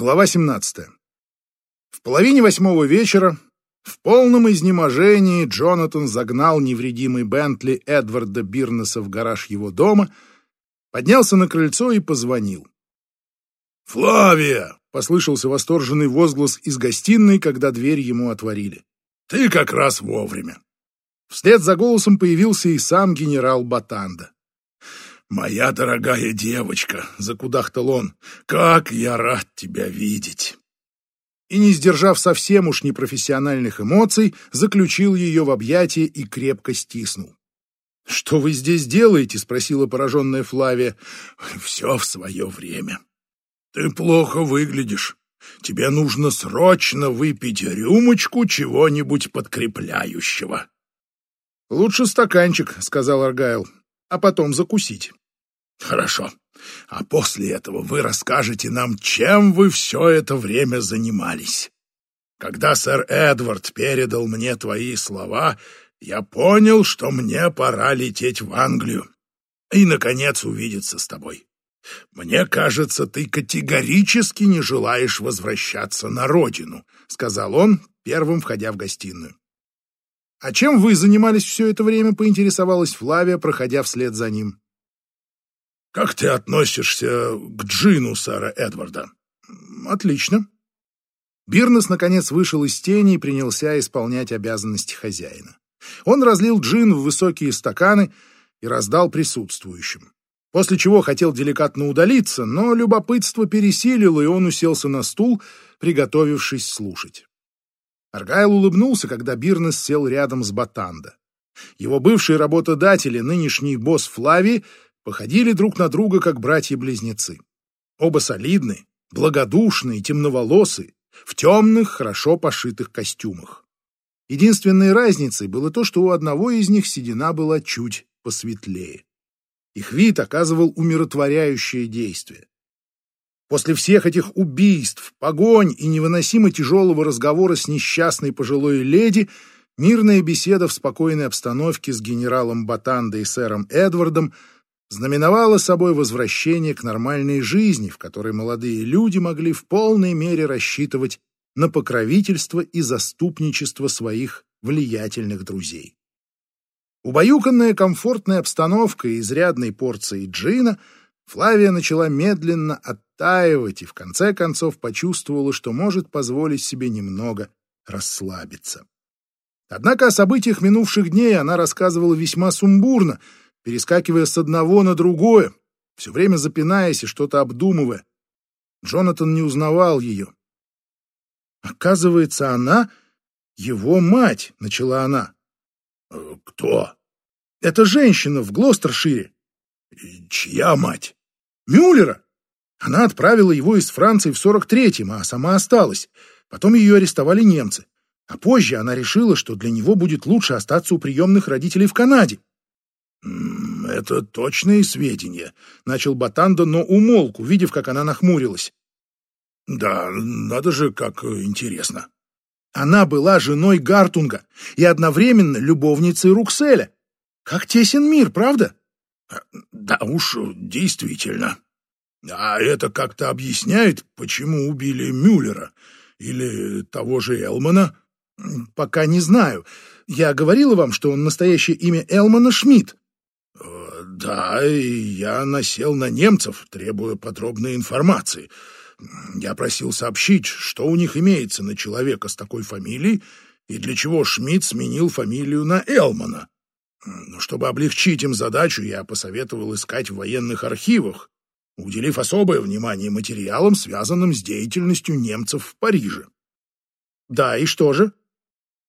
Глава 17. В половине восьмого вечера в полном изнеможении Джонатан загнал невредимый Бентли Эдварда Бирнеса в гараж его дома, поднялся на крыльцо и позвонил. «Флавия!» — послышался восторженный возглас из гостиной, когда дверь ему отворили. «Ты как раз вовремя!» Вслед за голосом появился и сам генерал Батанда. «Моя дорогая девочка!» — закудахтал он. «Как я рад тебя видеть!» И, не сдержав совсем уж непрофессиональных эмоций, заключил ее в объятия и крепко стиснул. «Что вы здесь делаете?» — спросила пораженная Флавия. «Все в свое время. Ты плохо выглядишь. Тебе нужно срочно выпить рюмочку чего-нибудь подкрепляющего». «Лучше стаканчик», — сказал Аргайл, — «а потом закусить». Хорошо. А после этого вы расскажете нам, чем вы все это время занимались. Когда сэр Эдвард передал мне твои слова, я понял, что мне пора лететь в Англию и, наконец, увидеться с тобой. Мне кажется, ты категорически не желаешь возвращаться на родину, сказал он, первым входя в гостиную. А чем вы занимались все это время, поинтересовалась Флавия, проходя вслед за ним. Как ты относишься к джину сэра Эдварда? Отлично. Бирнес наконец вышел из тени и принялся исполнять обязанности хозяина. Он разлил джин в высокие стаканы и раздал присутствующим. После чего хотел деликатно удалиться, но любопытство пересилило, и он уселся на стул, приготовившись слушать. Аргайл улыбнулся, когда Бирнес сел рядом с Батанда. Его бывший работодатель и нынешний босс Флави походили друг на друга, как братья-близнецы. Оба солидные, благодушные, темноволосые, в темных, хорошо пошитых костюмах. Единственной разницей было то, что у одного из них седина была чуть посветлее. Их вид оказывал умиротворяющее действие. После всех этих убийств, погонь и невыносимо тяжелого разговора с несчастной пожилой леди мирная беседа в спокойной обстановке с генералом Батандой и сэром Эдвардом знаменовало собой возвращение к нормальной жизни, в которой молодые люди могли в полной мере рассчитывать на покровительство и заступничество своих влиятельных друзей. Убаюканная комфортной обстановкой и изрядной порцией джина, Флавия начала медленно оттаивать и в конце концов почувствовала, что может позволить себе немного расслабиться. Однако о событиях минувших дней она рассказывала весьма сумбурно — перескакивая с одного на другое, все время запинаясь и что-то обдумывая. Джонатан не узнавал ее. «Оказывается, она его мать», — начала она. «Э, «Кто?» «Это женщина в Глостершире». «Чья мать?» «Мюллера. Она отправила его из Франции в 43-м, а сама осталась. Потом ее арестовали немцы. А позже она решила, что для него будет лучше остаться у приемных родителей в Канаде. «Это точные сведения», — начал Батанда, но умолк, увидев, как она нахмурилась. «Да, надо же, как интересно». Она была женой Гартунга и одновременно любовницей Рукселя. Как тесен мир, правда? Да уж, действительно. А это как-то объясняет, почему убили Мюллера или того же Элмана? Пока не знаю. Я говорила вам, что настоящее имя Элмана Шмидт. Да, и я насел на немцев, требуя подробной информации. Я просил сообщить, что у них имеется на человека с такой фамилией и для чего Шмидт сменил фамилию на Элмана. Чтобы облегчить им задачу, я посоветовал искать в военных архивах, уделив особое внимание материалам, связанным с деятельностью немцев в Париже. Да, и что же?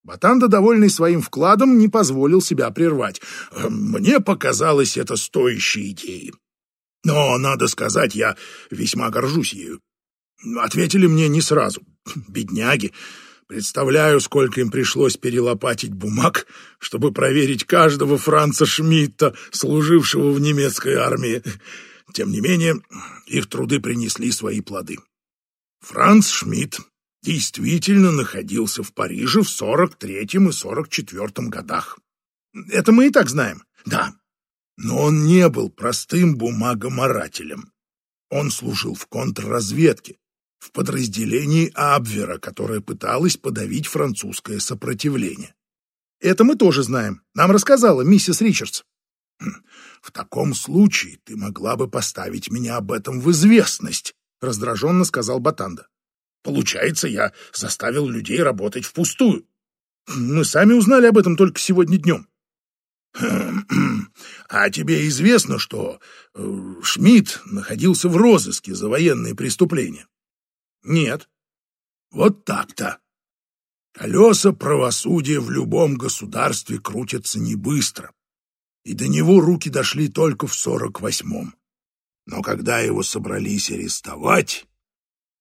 Батанда, довольный своим вкладом, не позволил себя прервать. «Мне показалось это стоящей идеей. Но, надо сказать, я весьма горжусь ею. Ответили мне не сразу. Бедняги. Представляю, сколько им пришлось перелопатить бумаг, чтобы проверить каждого Франца Шмидта, служившего в немецкой армии. Тем не менее, их труды принесли свои плоды. Франц Шмидт действительно находился в Париже в 43-м и 44-м годах. Это мы и так знаем. Да, но он не был простым бумагоморателем. Он служил в контрразведке, в подразделении Абвера, которое пыталось подавить французское сопротивление. Это мы тоже знаем. Нам рассказала миссис Ричардс. В таком случае ты могла бы поставить меня об этом в известность, раздраженно сказал Батанда. Получается, я заставил людей работать впустую. Мы сами узнали об этом только сегодня днем. А тебе известно, что э, Шмидт находился в розыске за военные преступления? Нет. Вот так-то. Колеса правосудия в любом государстве крутятся не быстро, и до него руки дошли только в сорок восьмом. Но когда его собрались арестовать...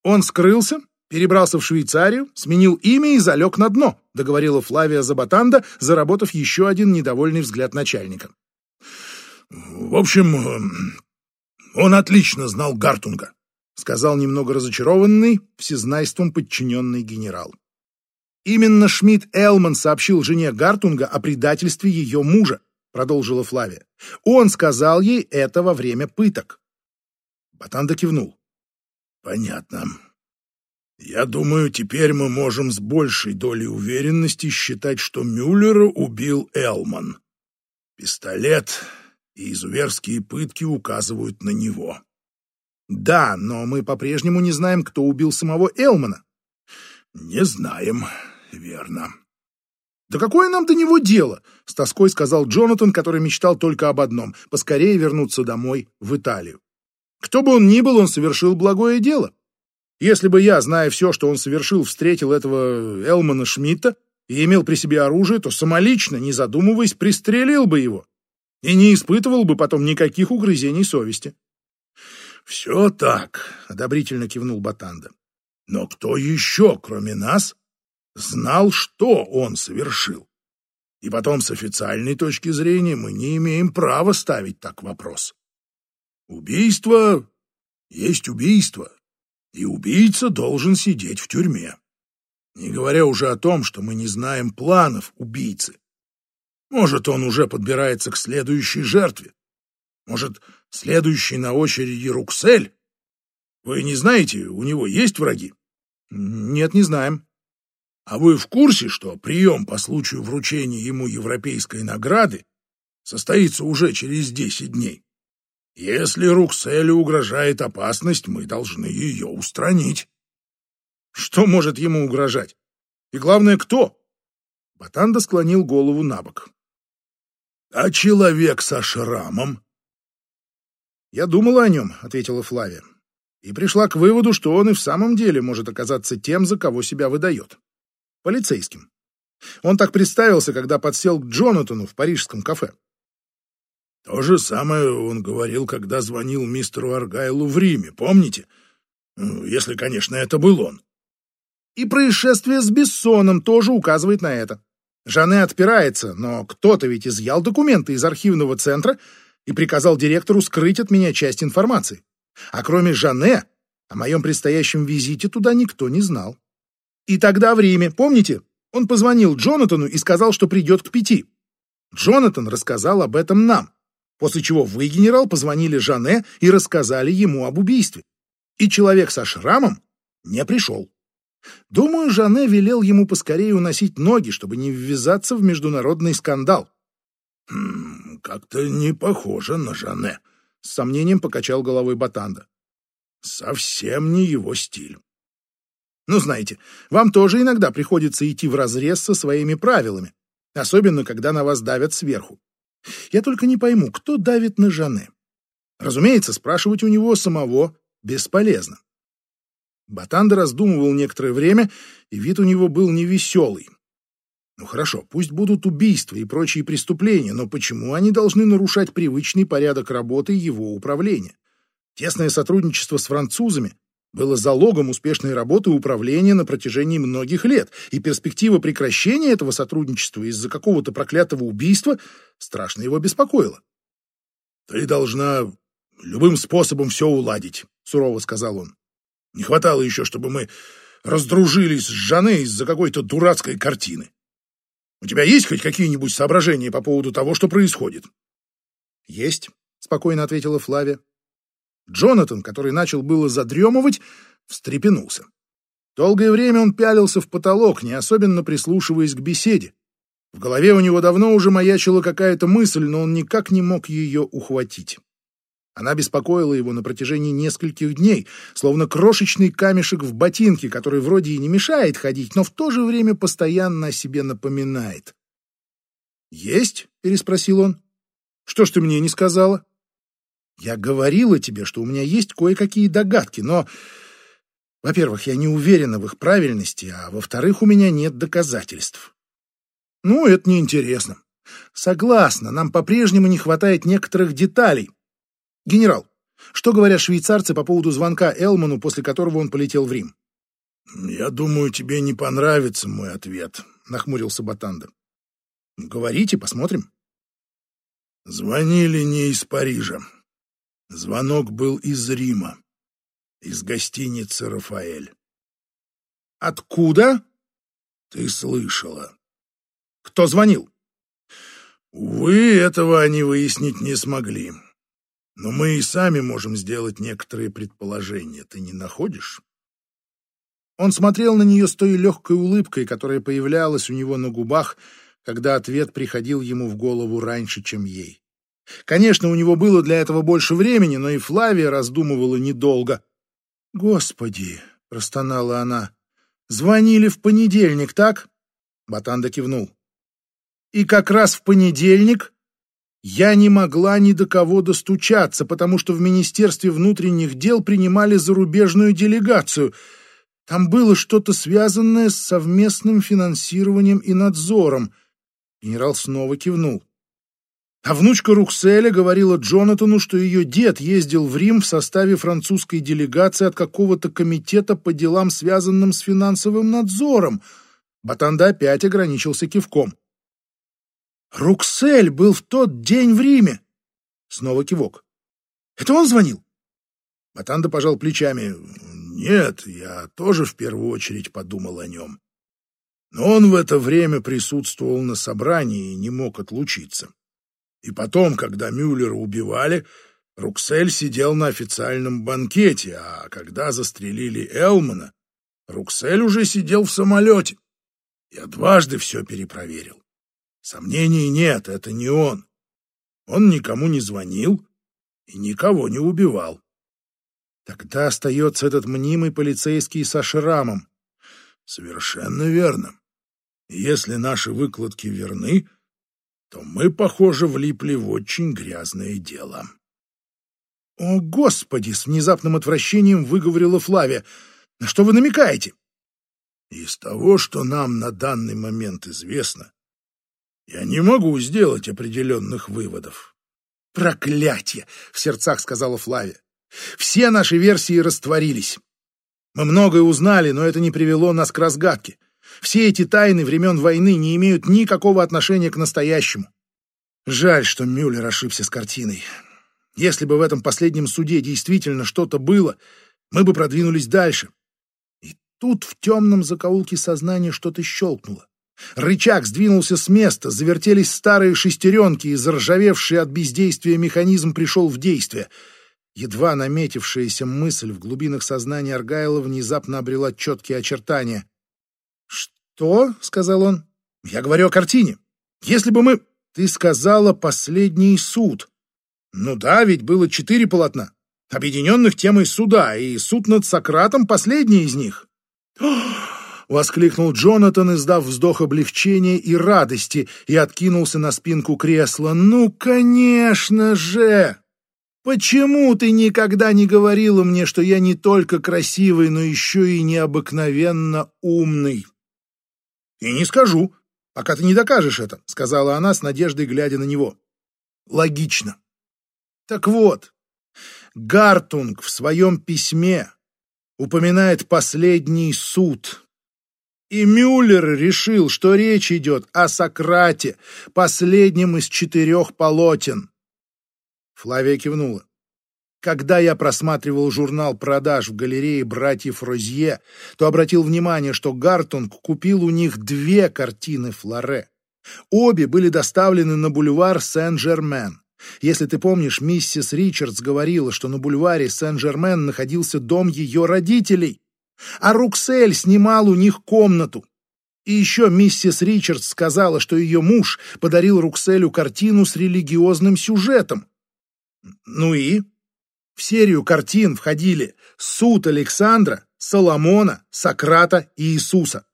Он скрылся, перебрался в Швейцарию, сменил имя и залег на дно, договорила Флавия Забатанда, заработав еще один недовольный взгляд начальника. В общем, он отлично знал Гартунга, сказал немного разочарованный, всезнайством подчиненный генерал. Именно Шмидт Элман сообщил жене Гартунга о предательстве ее мужа, продолжила Флавия. Он сказал ей это во время пыток. Батанда кивнул. Понятно. Я думаю, теперь мы можем с большей долей уверенности считать, что Мюллера убил Элман. Пистолет и изуверские пытки указывают на него. Да, но мы по-прежнему не знаем, кто убил самого Элмана. Не знаем, верно. «Да какое нам до него дело?» — с тоской сказал Джонатан, который мечтал только об одном — поскорее вернуться домой, в Италию. «Кто бы он ни был, он совершил благое дело. Если бы я, зная все, что он совершил, встретил этого Элмана Шмидта и имел при себе оружие, то самолично, не задумываясь, пристрелил бы его и не испытывал бы потом никаких угрызений совести». «Все так», — одобрительно кивнул Батанда. «Но кто еще, кроме нас, знал, что он совершил. И потом, с официальной точки зрения, мы не имеем права ставить так вопрос. Убийство есть убийство, и убийца должен сидеть в тюрьме. Не говоря уже о том, что мы не знаем планов убийцы. Может, он уже подбирается к следующей жертве. Может, следующий на очереди Руксель? Вы не знаете, у него есть враги? Нет, не знаем. А вы в курсе, что прием по случаю вручения ему европейской награды состоится уже через десять дней? Если Рукселю угрожает опасность, мы должны ее устранить. Что может ему угрожать? И главное, кто? Батанда склонил голову на бок. А человек со шрамом? Я думала о нем, ответила Флавия, и пришла к выводу, что он и в самом деле может оказаться тем, за кого себя выдает полицейским. Он так представился, когда подсел к Джонатану в парижском кафе. То же самое он говорил, когда звонил мистеру Аргайлу в Риме, помните? Ну, если, конечно, это был он. И происшествие с Бессоном тоже указывает на это. Жанне отпирается, но кто-то ведь изъял документы из архивного центра и приказал директору скрыть от меня часть информации. А кроме Жанне, о моем предстоящем визите туда никто не знал. И тогда в Риме, помните, он позвонил Джонатану и сказал, что придет к пяти. Джонатан рассказал об этом нам, после чего вы, генерал, позвонили Жанне и рассказали ему об убийстве. И человек со шрамом не пришел. Думаю, Жанне велел ему поскорее уносить ноги, чтобы не ввязаться в международный скандал. «Хм, «Как-то не похоже на Жанне», — с сомнением покачал головой Батанда. «Совсем не его стиль. Ну, знаете, вам тоже иногда приходится идти вразрез со своими правилами, особенно когда на вас давят сверху. Я только не пойму, кто давит на Жанне. Разумеется, спрашивать у него самого бесполезно. Батанда раздумывал некоторое время, и вид у него был невеселый. Ну хорошо, пусть будут убийства и прочие преступления, но почему они должны нарушать привычный порядок работы его управления? Тесное сотрудничество с французами было залогом успешной работы управления на протяжении многих лет, и перспектива прекращения этого сотрудничества из-за какого-то проклятого убийства страшно его беспокоила. «Ты должна любым способом все уладить», — сурово сказал он. «Не хватало еще, чтобы мы раздружились с Жанной из-за какой-то дурацкой картины. У тебя есть хоть какие-нибудь соображения по поводу того, что происходит?» «Есть», — спокойно ответила Флавия. Джонатан, который начал было задремывать, встрепенулся. Долгое время он пялился в потолок, не особенно прислушиваясь к беседе. В голове у него давно уже маячила какая-то мысль, но он никак не мог ее ухватить. Она беспокоила его на протяжении нескольких дней, словно крошечный камешек в ботинке, который вроде и не мешает ходить, но в то же время постоянно о себе напоминает. «Есть?» — переспросил он. «Что ж ты мне не сказала?» «Я говорила тебе, что у меня есть кое-какие догадки, но, во-первых, я не уверена в их правильности, а во-вторых, у меня нет доказательств». «Ну, это неинтересно. Согласна, нам по-прежнему не хватает некоторых деталей, «Генерал, что говорят швейцарцы по поводу звонка Элману, после которого он полетел в Рим?» «Я думаю, тебе не понравится мой ответ», — нахмурился Батанда. «Говорите, посмотрим». Звонили не из Парижа. Звонок был из Рима, из гостиницы «Рафаэль». «Откуда?» «Ты слышала». «Кто звонил?» «Увы, этого они выяснить не смогли. Но мы и сами можем сделать некоторые предположения, ты не находишь? Он смотрел на нее с той легкой улыбкой, которая появлялась у него на губах, когда ответ приходил ему в голову раньше, чем ей. Конечно, у него было для этого больше времени, но и Флавия раздумывала недолго. «Господи!» — простонала она. «Звонили в понедельник, так?» Батанда кивнул. «И как раз в понедельник я не могла ни до кого достучаться, потому что в Министерстве внутренних дел принимали зарубежную делегацию. Там было что-то связанное с совместным финансированием и надзором. Генерал снова кивнул. А внучка Рукселя говорила Джонатану, что ее дед ездил в Рим в составе французской делегации от какого-то комитета по делам, связанным с финансовым надзором. Батанда опять ограничился кивком. Руксель был в тот день в Риме. Снова кивок. Это он звонил? Матанда пожал плечами. Нет, я тоже в первую очередь подумал о нем. Но он в это время присутствовал на собрании и не мог отлучиться. И потом, когда Мюллера убивали, Руксель сидел на официальном банкете, а когда застрелили Элмана, Руксель уже сидел в самолете. Я дважды все перепроверил. Сомнений нет, это не он. Он никому не звонил и никого не убивал. Тогда остается этот мнимый полицейский со шрамом. Совершенно верно. если наши выкладки верны, то мы, похоже, влипли в очень грязное дело. «О, Господи!» — с внезапным отвращением выговорила Флавия. «На что вы намекаете?» «Из того, что нам на данный момент известно, я не могу сделать определенных выводов. Проклятие! В сердцах сказала Флавия. Все наши версии растворились. Мы многое узнали, но это не привело нас к разгадке. Все эти тайны времен войны не имеют никакого отношения к настоящему. Жаль, что Мюллер ошибся с картиной. Если бы в этом последнем суде действительно что-то было, мы бы продвинулись дальше. И тут в темном закоулке сознания что-то щелкнуло. Рычаг сдвинулся с места, завертелись старые шестеренки, и заржавевший от бездействия механизм пришел в действие. Едва наметившаяся мысль в глубинах сознания Аргайла внезапно обрела четкие очертания. «Что?» — сказал он. «Я говорю о картине. Если бы мы...» «Ты сказала «последний суд». Ну да, ведь было четыре полотна, объединенных темой суда, и суд над Сократом — последний из них. — воскликнул Джонатан, издав вздох облегчения и радости, и откинулся на спинку кресла. «Ну, конечно же! Почему ты никогда не говорила мне, что я не только красивый, но еще и необыкновенно умный?» «И не скажу, пока ты не докажешь это», — сказала она с надеждой, глядя на него. «Логично. Так вот, Гартунг в своем письме упоминает последний суд, и Мюллер решил, что речь идет о Сократе, последнем из четырех полотен. Флавия кивнула. Когда я просматривал журнал продаж в галерее братьев Розье, то обратил внимание, что Гартунг купил у них две картины Флоре. Обе были доставлены на бульвар Сен-Жермен. Если ты помнишь, миссис Ричардс говорила, что на бульваре Сен-Жермен находился дом ее родителей, а Руксель снимал у них комнату. И еще миссис Ричардс сказала, что ее муж подарил Рукселю картину с религиозным сюжетом. Ну и? В серию картин входили «Суд Александра», «Соломона», «Сократа» и «Иисуса».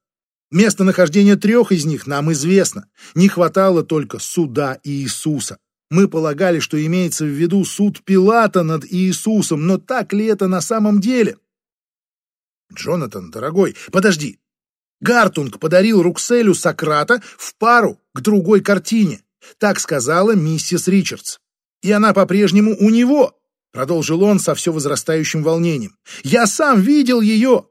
Местонахождение трех из них нам известно. Не хватало только суда Иисуса. Мы полагали, что имеется в виду суд Пилата над Иисусом, но так ли это на самом деле? Джонатан, дорогой, подожди. Гартунг подарил Рукселю Сократа в пару к другой картине. Так сказала миссис Ричардс. И она по-прежнему у него, продолжил он со все возрастающим волнением. Я сам видел ее.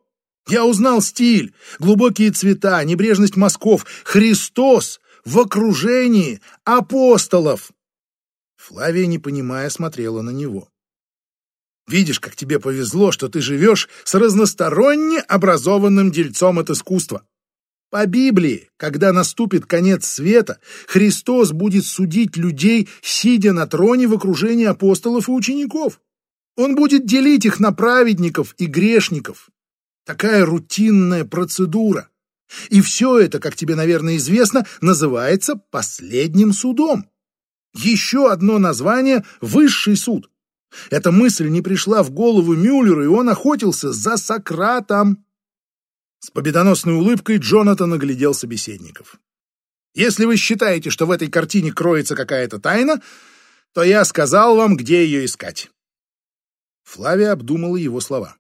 Я узнал стиль, глубокие цвета, небрежность мазков. Христос в окружении апостолов. Флавия, не понимая, смотрела на него. «Видишь, как тебе повезло, что ты живешь с разносторонне образованным дельцом от искусства. По Библии, когда наступит конец света, Христос будет судить людей, сидя на троне в окружении апостолов и учеников. Он будет делить их на праведников и грешников. Такая рутинная процедура. И все это, как тебе, наверное, известно, называется последним судом. Еще одно название — высший суд. Эта мысль не пришла в голову Мюллеру, и он охотился за Сократом. С победоносной улыбкой Джонатан оглядел собеседников. «Если вы считаете, что в этой картине кроется какая-то тайна, то я сказал вам, где ее искать». Флавия обдумала его слова.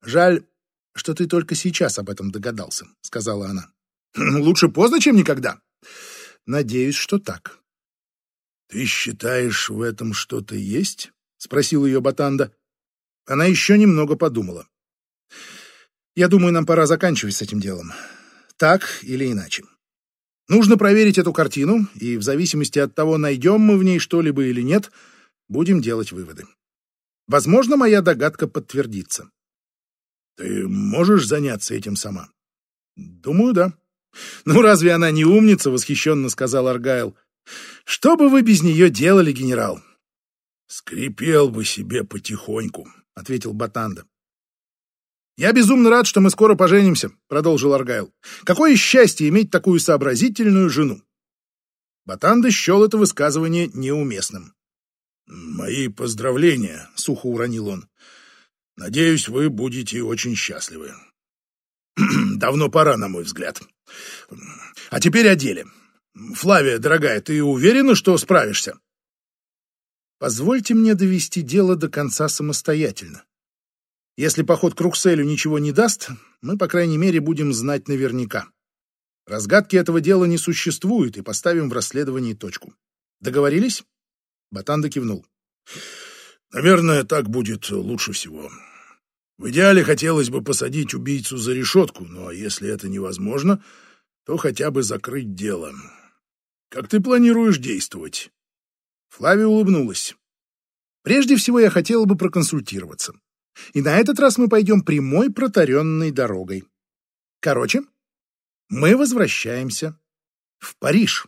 «Жаль, что ты только сейчас об этом догадался», — сказала она. «Лучше поздно, чем никогда». «Надеюсь, что так». «Ты считаешь, в этом что-то есть?» — спросил ее Батанда. Она еще немного подумала. «Я думаю, нам пора заканчивать с этим делом. Так или иначе. Нужно проверить эту картину, и в зависимости от того, найдем мы в ней что-либо или нет, будем делать выводы. Возможно, моя догадка подтвердится». «Ты можешь заняться этим сама?» «Думаю, да». «Ну, разве она не умница?» — восхищенно сказал Аргайл. Что бы вы без нее делали, генерал? Скрипел бы себе потихоньку, ответил Батанда. Я безумно рад, что мы скоро поженимся, продолжил Аргайл. Какое счастье иметь такую сообразительную жену. Батанда счел это высказывание неуместным. «Мои поздравления», — сухо уронил он. «Надеюсь, вы будете очень счастливы. Давно пора, на мой взгляд. А теперь о деле. Флавия, дорогая, ты уверена, что справишься? Позвольте мне довести дело до конца самостоятельно. Если поход к Рукселю ничего не даст, мы, по крайней мере, будем знать наверняка. Разгадки этого дела не существует, и поставим в расследовании точку. Договорились? Батанда кивнул. Наверное, так будет лучше всего. В идеале хотелось бы посадить убийцу за решетку, но если это невозможно, то хотя бы закрыть дело. Как ты планируешь действовать?» Флавия улыбнулась. «Прежде всего я хотела бы проконсультироваться. И на этот раз мы пойдем прямой протаренной дорогой. Короче, мы возвращаемся в Париж».